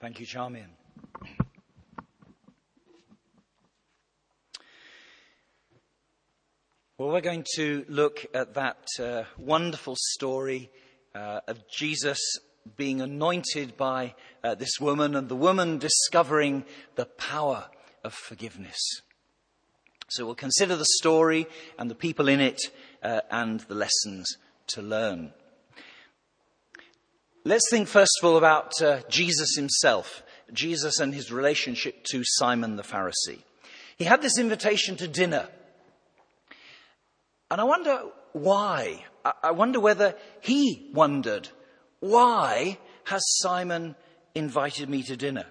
Thank you, Charmian. Well, we're going to look at that uh, wonderful story uh, of Jesus being anointed by uh, this woman and the woman discovering the power of forgiveness. So we'll consider the story and the people in it uh, and the lessons to learn. Let's think first of all about uh, Jesus himself, Jesus and his relationship to Simon the Pharisee. He had this invitation to dinner. And I wonder why. I wonder whether he wondered, why has Simon invited me to dinner?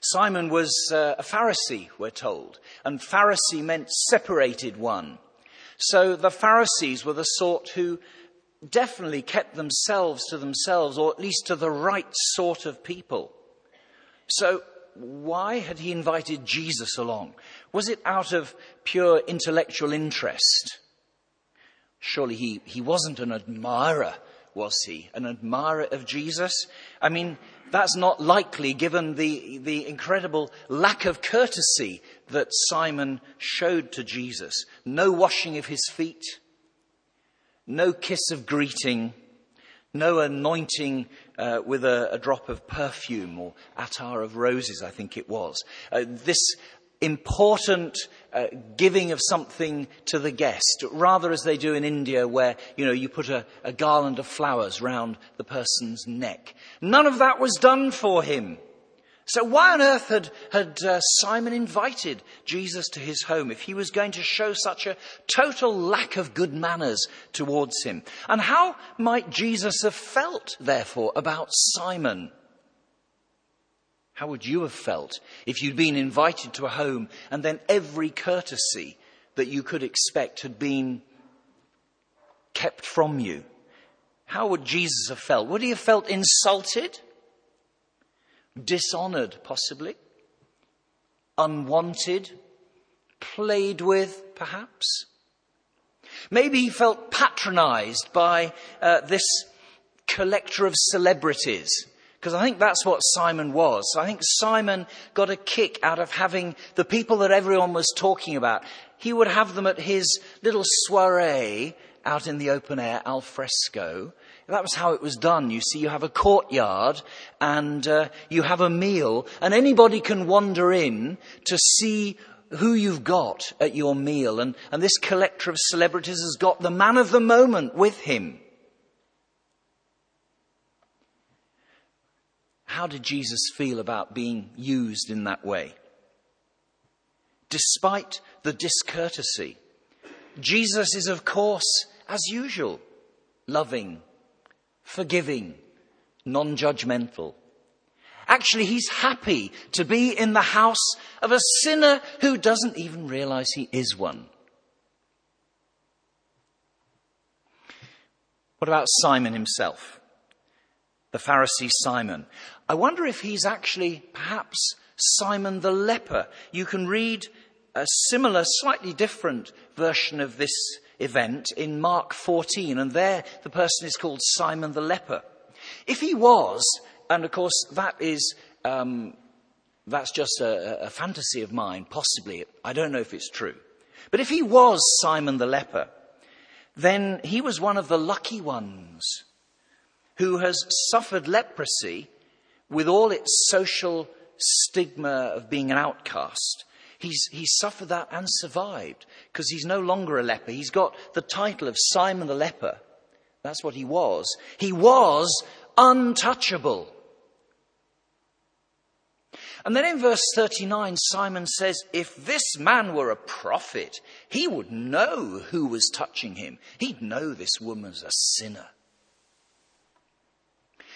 Simon was uh, a Pharisee, we're told, and Pharisee meant separated one. So the Pharisees were the sort who definitely kept themselves to themselves, or at least to the right sort of people. So, why had he invited Jesus along? Was it out of pure intellectual interest? Surely he, he wasn't an admirer, was he? An admirer of Jesus? I mean, that's not likely given the, the incredible lack of courtesy that Simon showed to Jesus. No washing of his feet no kiss of greeting, no anointing uh, with a, a, drop of perfume or attar of roses, I think it was. Uh, this important uh, giving of something to the guest, rather as they do in India, where you know you put a, a garland of flowers round the person's neck. None of that was done for him. So why on earth had, had uh, Simon invited Jesus to his home if he was going to show such a total lack of good manners towards him? And how might Jesus have felt, therefore, about Simon? How would you have felt if you'd been invited to a home and then every courtesy that you could expect had been kept from you? How would Jesus have felt? Would he have felt insulted? Dishonored, possibly, unwanted, played with, perhaps. Maybe he felt patronized by uh, this collector of celebrities, because I think that's what Simon was. I think Simon got a kick out of having the people that everyone was talking about. He would have them at his little soiree out in the open air, al fresco, that was how it was done. You see, you have a courtyard and uh, you have a meal, and anybody can wander in to see who you've got at your meal. And, and this collector of celebrities has got the man of the moment with him. How did Jesus feel about being used in that way? Despite the discourtesy, Jesus is, of course, as usual, loving, forgiving, non judgmental. Actually, he's happy to be in the house of a sinner who doesn't even realize he is one. What about Simon himself? The Pharisee Simon. I wonder if he's actually perhaps Simon the leper. You can read a similar, slightly different version of this event in Mark 14, and there the person is called Simon the leper. If he was, and of course that is, um, that's just a, a fantasy of mine, possibly, I don't know if it's true. But if he was Simon the leper, then he was one of the lucky ones who has suffered leprosy with all its social stigma of being an outcast He's, he's suffered that and survived because he's no longer a leper. He's got the title of Simon the leper. That's what he was. He was untouchable. And then in verse 39, Simon says, If this man were a prophet, he would know who was touching him. He'd know this woman's a sinner.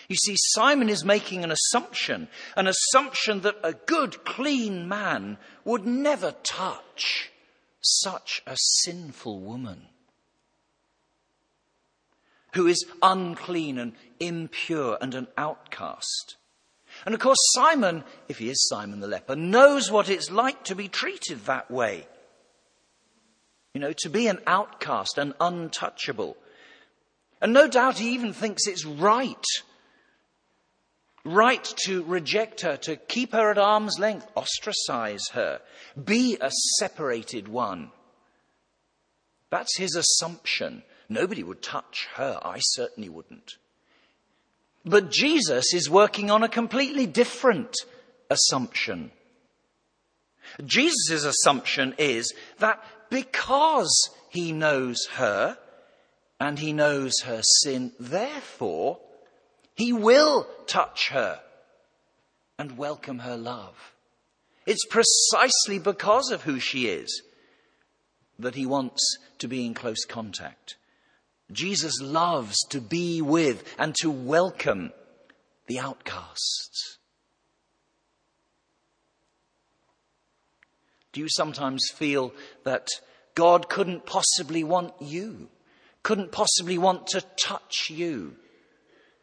You see, Simon is making an assumption, an assumption that a good, clean man would never touch such a sinful woman who is unclean and impure and an outcast. And of course, Simon, if he is Simon the leper, knows what it's like to be treated that way. You know, to be an outcast and untouchable. And no doubt he even thinks it's right right to reject her, to keep her at arm's length, ostracize her, be a separated one. That's his assumption. Nobody would touch her. I certainly wouldn't. But Jesus is working on a completely different assumption. Jesus' assumption is that because he knows her and he knows her sin, therefore he will touch her and welcome her love. It's precisely because of who she is that he wants to be in close contact. Jesus loves to be with and to welcome the outcasts. Do you sometimes feel that God couldn't possibly want you, couldn't possibly want to touch you?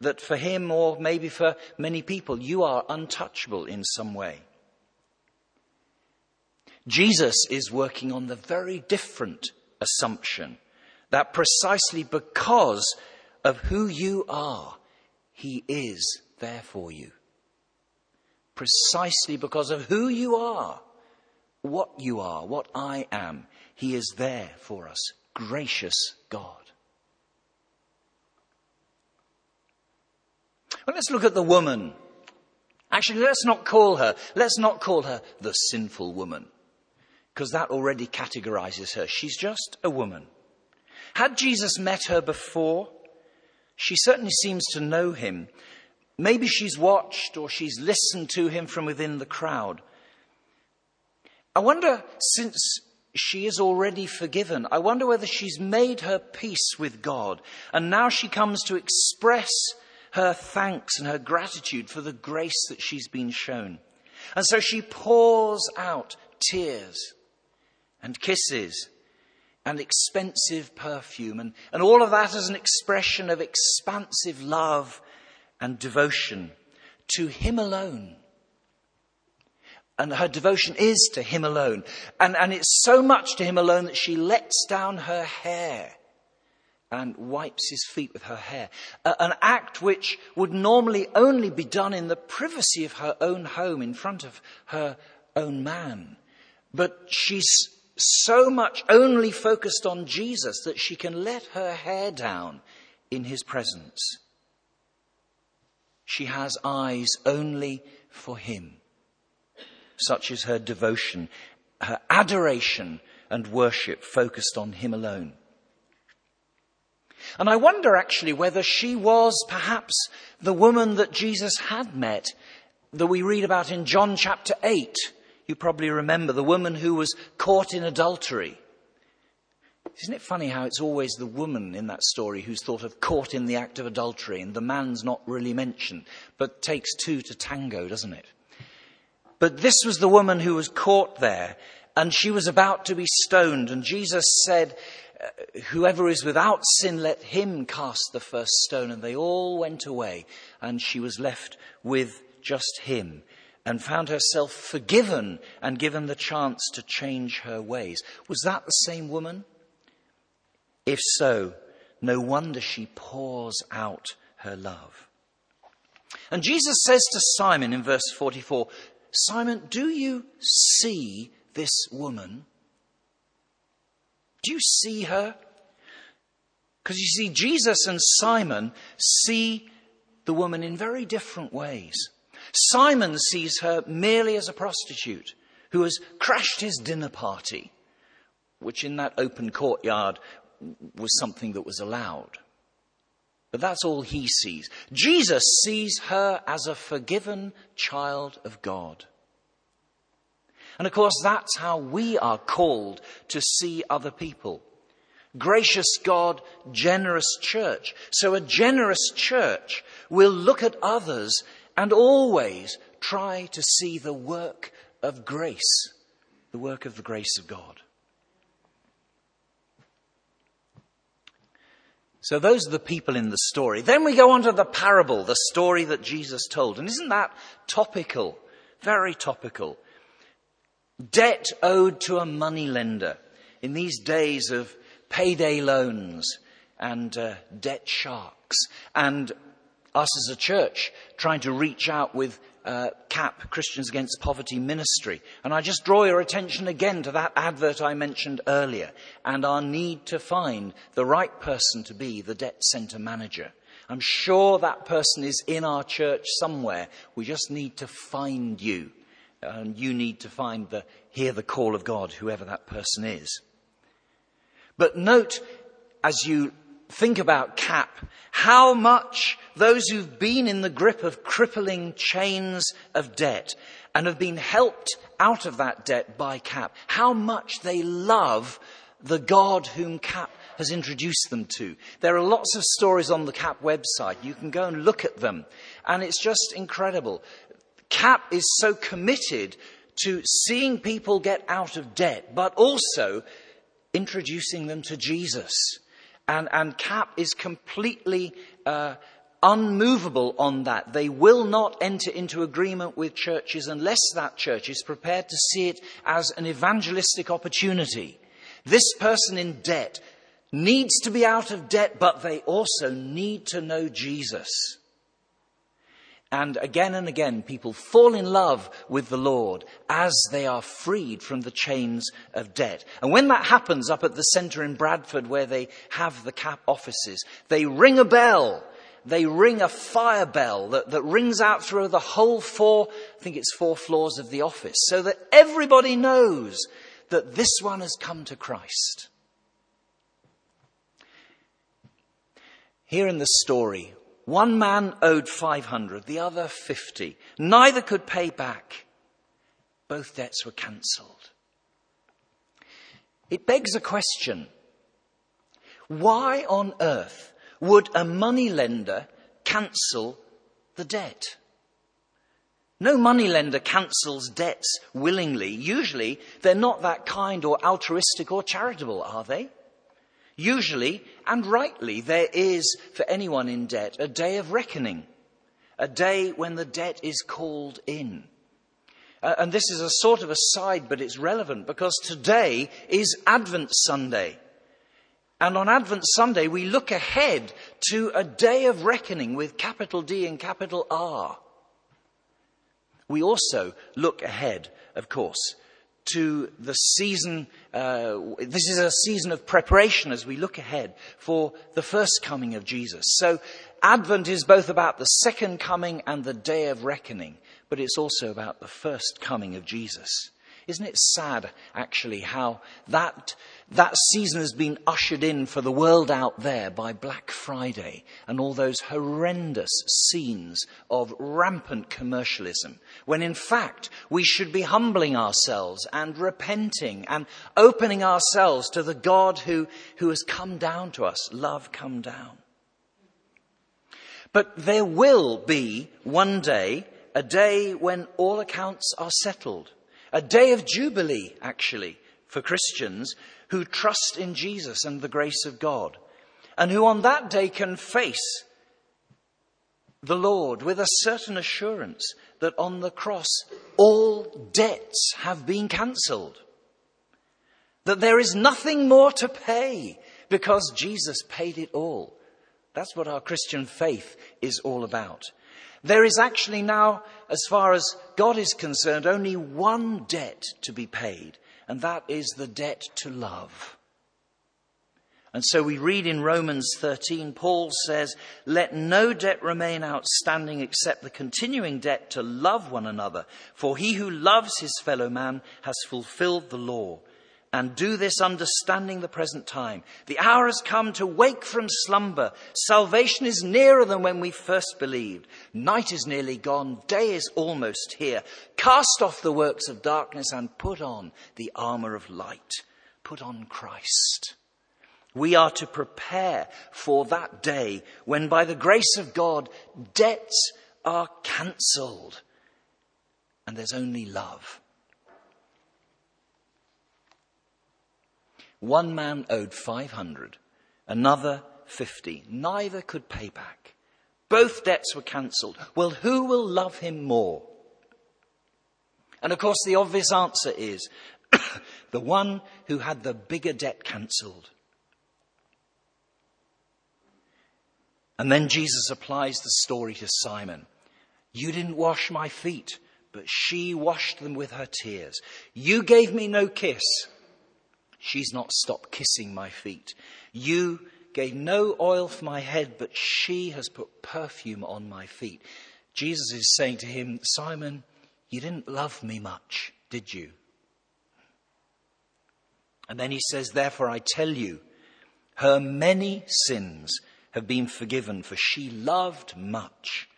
That for him or maybe for many people, you are untouchable in some way. Jesus is working on the very different assumption that precisely because of who you are, he is there for you. Precisely because of who you are, what you are, what I am, he is there for us. Gracious God. Well, let's look at the woman. Actually, let's not call her, let's not call her the sinful woman, because that already categorizes her. She's just a woman. Had Jesus met her before? She certainly seems to know him. Maybe she's watched or she's listened to him from within the crowd. I wonder, since she is already forgiven, I wonder whether she's made her peace with God and now she comes to express her thanks and her gratitude for the grace that she's been shown. And so she pours out tears and kisses and expensive perfume, and, and all of that as an expression of expansive love and devotion to Him alone. And her devotion is to Him alone. And, and it's so much to Him alone that she lets down her hair and wipes his feet with her hair. An act which would normally only be done in the privacy of her own home in front of her own man. But she's so much only focused on Jesus that she can let her hair down in his presence. She has eyes only for him. Such is her devotion, her adoration and worship focused on him alone. And I wonder actually whether she was perhaps the woman that Jesus had met that we read about in John chapter 8. You probably remember the woman who was caught in adultery. Isn't it funny how it's always the woman in that story who's thought of caught in the act of adultery and the man's not really mentioned, but takes two to tango, doesn't it? But this was the woman who was caught there and she was about to be stoned and Jesus said, whoever is without sin, let him cast the first stone. And they all went away, and she was left with just him and found herself forgiven and given the chance to change her ways. Was that the same woman? If so, no wonder she pours out her love. And Jesus says to Simon in verse 44 Simon, do you see this woman? Do you see her? Because you see, Jesus and Simon see the woman in very different ways. Simon sees her merely as a prostitute who has crashed his dinner party, which in that open courtyard was something that was allowed. But that's all he sees. Jesus sees her as a forgiven child of God. And of course, that's how we are called to see other people. Gracious God, generous church. So a generous church will look at others and always try to see the work of grace, the work of the grace of God. So those are the people in the story. Then we go on to the parable, the story that Jesus told. And isn't that topical? Very topical. Debt owed to a money lender in these days of payday loans and uh, debt sharks and us as a church trying to reach out with uh, CAP, Christians Against Poverty Ministry. And I just draw your attention again to that advert I mentioned earlier and our need to find the right person to be the debt centre manager. I'm sure that person is in our church somewhere. We just need to find you. And you need to find the, hear the call of God, whoever that person is. But note, as you think about CAP, how much those who've been in the grip of crippling chains of debt and have been helped out of that debt by CAP, how much they love the God whom CAP has introduced them to. There are lots of stories on the CAP website. You can go and look at them. And it's just incredible. CAP is so committed to seeing people get out of debt, but also introducing them to Jesus. And, and CAP is completely uh, unmovable on that. They will not enter into agreement with churches unless that church is prepared to see it as an evangelistic opportunity. This person in debt needs to be out of debt, but they also need to know Jesus. And again and again, people fall in love with the Lord as they are freed from the chains of debt. And when that happens up at the centre in Bradford where they have the CAP offices, they ring a bell. They ring a fire bell that, that rings out through the whole four, I think it's four floors of the office, so that everybody knows that this one has come to Christ. Here in the story, one man owed 500, the other 50. Neither could pay back. Both debts were cancelled. It begs a question. Why on earth would a moneylender cancel the debt? No moneylender cancels debts willingly. Usually, they're not that kind or altruistic or charitable, are they? Usually, and rightly, there is for anyone in debt a day of reckoning, a day when the debt is called in. Uh, and this is a sort of aside, but it's relevant because today is Advent Sunday. And on Advent Sunday, we look ahead to a day of reckoning with capital D and capital R. We also look ahead, of course, to the season. Uh, this is a season of preparation as we look ahead for the first coming of Jesus. So, Advent is both about the second coming and the day of reckoning, but it's also about the first coming of Jesus. Isn't it sad, actually, how that, that season has been ushered in for the world out there by Black Friday and all those horrendous scenes of rampant commercialism, when in fact we should be humbling ourselves and repenting and opening ourselves to the God who, who has come down to us. Love come down. But there will be one day, a day when all accounts are settled a day of jubilee, actually, for Christians who trust in Jesus and the grace of God, and who on that day can face the Lord with a certain assurance that on the cross all debts have been cancelled. That there is nothing more to pay because Jesus paid it all. That's what our Christian faith is all about. There is actually now, as far as God is concerned, only one debt to be paid, and that is the debt to love. And so we read in Romans 13, Paul says, Let no debt remain outstanding except the continuing debt to love one another, for he who loves his fellow man has fulfilled the law and do this understanding the present time. The hour has come to wake from slumber. Salvation is nearer than when we first believed. Night is nearly gone. Day is almost here. Cast off the works of darkness and put on the armor of light. Put on Christ. We are to prepare for that day when by the grace of God, debts are cancelled and there's only love. One man owed 500, another 50. Neither could pay back. Both debts were cancelled. Well, who will love him more? And of course, the obvious answer is the one who had the bigger debt cancelled. And then Jesus applies the story to Simon. You didn't wash my feet, but she washed them with her tears. You gave me no kiss. She's not stopped kissing my feet. You gave no oil for my head, but she has put perfume on my feet. Jesus is saying to him, Simon, you didn't love me much, did you? And then he says, Therefore I tell you, her many sins have been forgiven, for she loved much.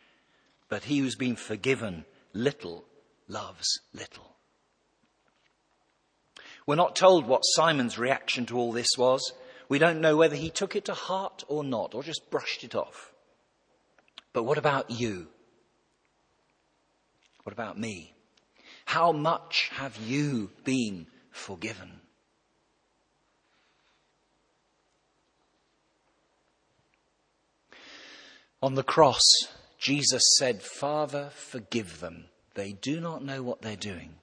But he who's been forgiven little loves little. We're not told what Simon's reaction to all this was. We don't know whether he took it to heart or not, or just brushed it off. But what about you? What about me? How much have you been forgiven? On the cross, Jesus said, Father, forgive them. They do not know what they're doing.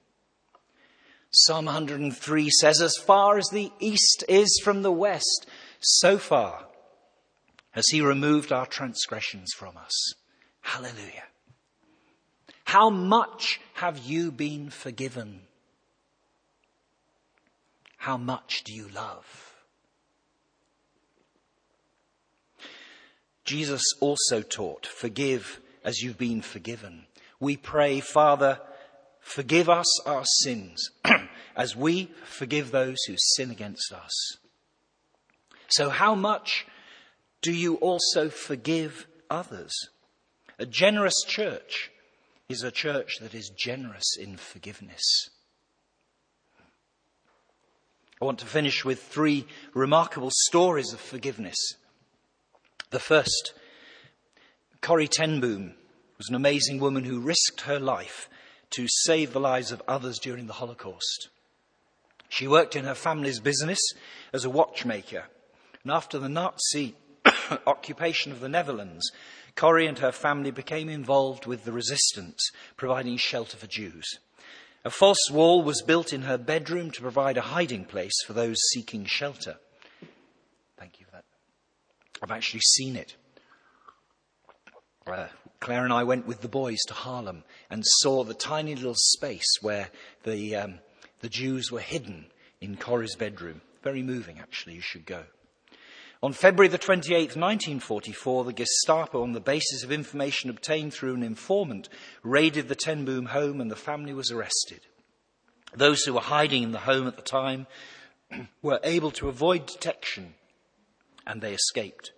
Psalm 103 says, As far as the east is from the west, so far has he removed our transgressions from us. Hallelujah. How much have you been forgiven? How much do you love? Jesus also taught, forgive as you've been forgiven. We pray, Father, forgive us our sins as we forgive those who sin against us. So how much do you also forgive others? A generous church is a church that is generous in forgiveness. I want to finish with three remarkable stories of forgiveness. The first, Corrie ten Boom was an amazing woman who risked her life to save the lives of others during the Holocaust. She worked in her family's business as a watchmaker, and after the Nazi occupation of the Netherlands, Corrie and her family became involved with the resistance, providing shelter for Jews. A false wall was built in her bedroom to provide a hiding place for those seeking shelter. Thank you for that. I've actually seen it. Uh, Claire and I went with the boys to Haarlem and saw the tiny little space where the, um, the Jews were hidden in Corrie's bedroom. Very moving, actually. You should go. On February the 28th, 1944, the Gestapo, on the basis of information obtained through an informant, raided the ten Boom home and the family was arrested. Those who were hiding in the home at the time were able to avoid detection and they escaped.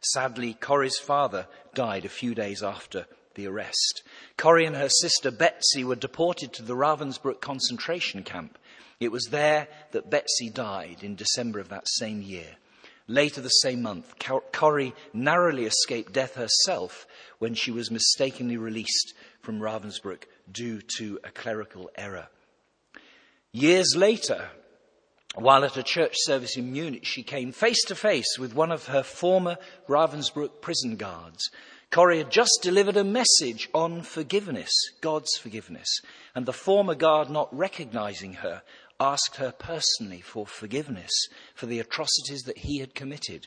Sadly, Corrie's father died a few days after the arrest. Corrie and her sister Betsy were deported to the Ravensbrück concentration camp. It was there that Betsy died in December of that same year. Later the same month, Corrie narrowly escaped death herself when she was mistakenly released from Ravensbrück due to a clerical error. Years later, while at a church service in Munich, she came face to face with one of her former Ravensbrück prison guards. Corrie had just delivered a message on forgiveness, God's forgiveness, and the former guard, not recognizing her, asked her personally for forgiveness for the atrocities that he had committed.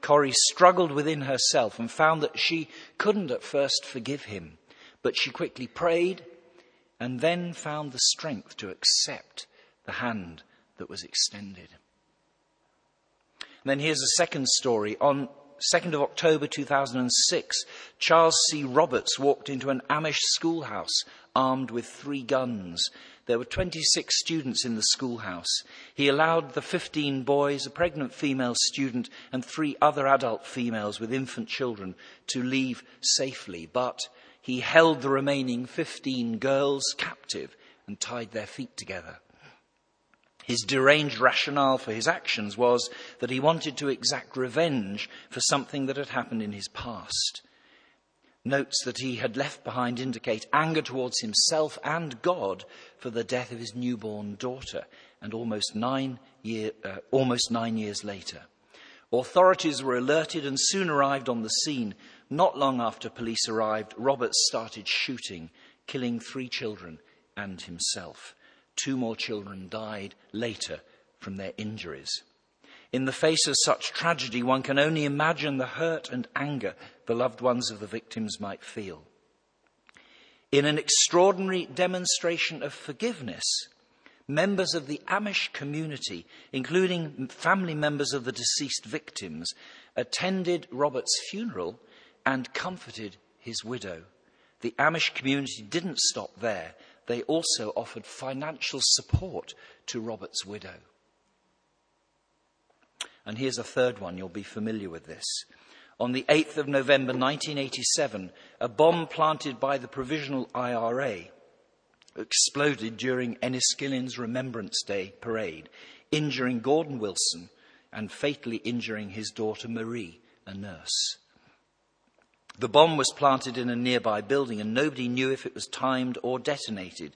Corrie struggled within herself and found that she couldn't at first forgive him, but she quickly prayed and then found the strength to accept the hand that was extended. And then here's a second story. On 2nd of October 2006, Charles C. Roberts walked into an Amish schoolhouse armed with three guns. There were 26 students in the schoolhouse. He allowed the 15 boys, a pregnant female student, and three other adult females with infant children to leave safely, but he held the remaining 15 girls captive and tied their feet together. His deranged rationale for his actions was that he wanted to exact revenge for something that had happened in his past. Notes that he had left behind indicate anger towards himself and God for the death of his newborn daughter, and almost nine, year, uh, almost nine years later. Authorities were alerted and soon arrived on the scene. Not long after police arrived, Roberts started shooting, killing three children and himself. Two more children died later from their injuries. In the face of such tragedy, one can only imagine the hurt and anger the loved ones of the victims might feel. In an extraordinary demonstration of forgiveness, members of the Amish community, including family members of the deceased victims, attended Robert's funeral and comforted his widow. The Amish community didn't stop there. They also offered financial support to Robert's widow. And here's a third one, you'll be familiar with this. On the 8th of November 1987, a bomb planted by the Provisional IRA exploded during Enniskillen's Remembrance Day parade, injuring Gordon Wilson and fatally injuring his daughter Marie, a nurse. The bomb was planted in a nearby building and nobody knew if it was timed or detonated.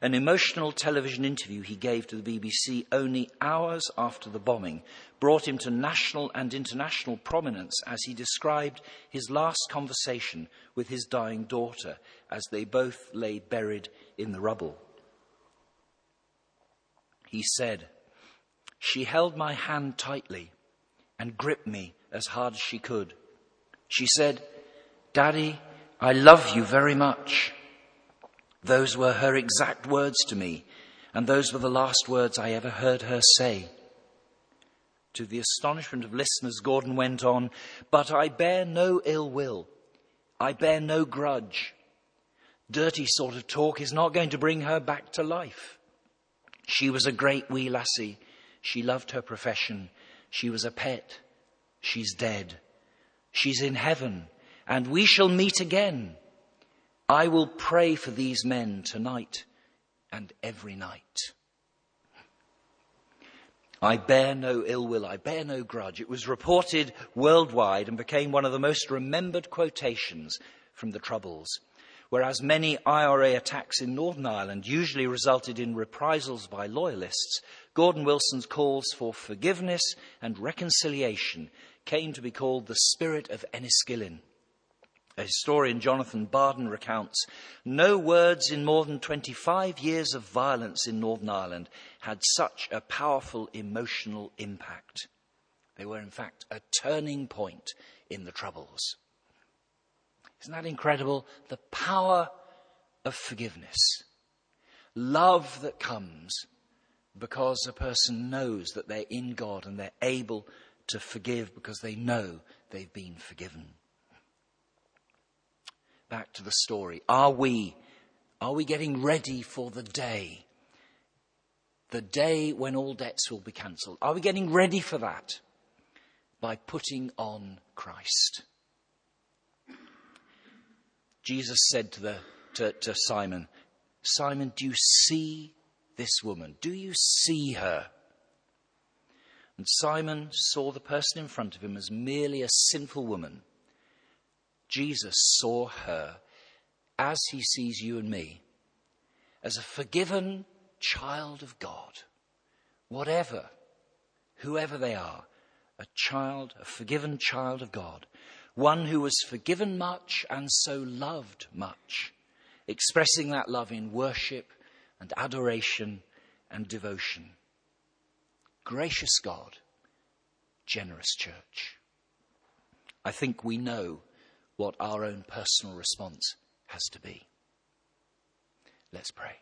An emotional television interview he gave to the BBC only hours after the bombing brought him to national and international prominence as he described his last conversation with his dying daughter as they both lay buried in the rubble. He said, She held my hand tightly and gripped me as hard as she could. She said, Daddy, I love you very much. Those were her exact words to me, and those were the last words I ever heard her say. To the astonishment of listeners, Gordon went on, But I bear no ill will. I bear no grudge. Dirty sort of talk is not going to bring her back to life. She was a great wee lassie. She loved her profession. She was a pet. She's dead. She's in heaven, and we shall meet again. I will pray for these men tonight and every night. I bear no ill will, I bear no grudge. It was reported worldwide and became one of the most remembered quotations from the Troubles. Whereas many IRA attacks in Northern Ireland usually resulted in reprisals by loyalists, Gordon Wilson's calls for forgiveness and reconciliation came to be called the spirit of Enniskillen. A historian, Jonathan Bardon, recounts no words in more than 25 years of violence in Northern Ireland had such a powerful emotional impact. They were, in fact, a turning point in the Troubles. Isn't that incredible? The power of forgiveness. Love that comes because a person knows that they're in God and they're able to forgive because they know they've been forgiven back to the story. Are we, are we getting ready for the day? The day when all debts will be cancelled. Are we getting ready for that? By putting on Christ. Jesus said to, the, to, to Simon, Simon, do you see this woman? Do you see her? And Simon saw the person in front of him as merely a sinful woman Jesus saw her as he sees you and me, as a forgiven child of God, whatever, whoever they are, a child, a forgiven child of God, one who was forgiven much and so loved much, expressing that love in worship and adoration and devotion. Gracious God, generous church. I think we know what our own personal response has to be. Let's pray.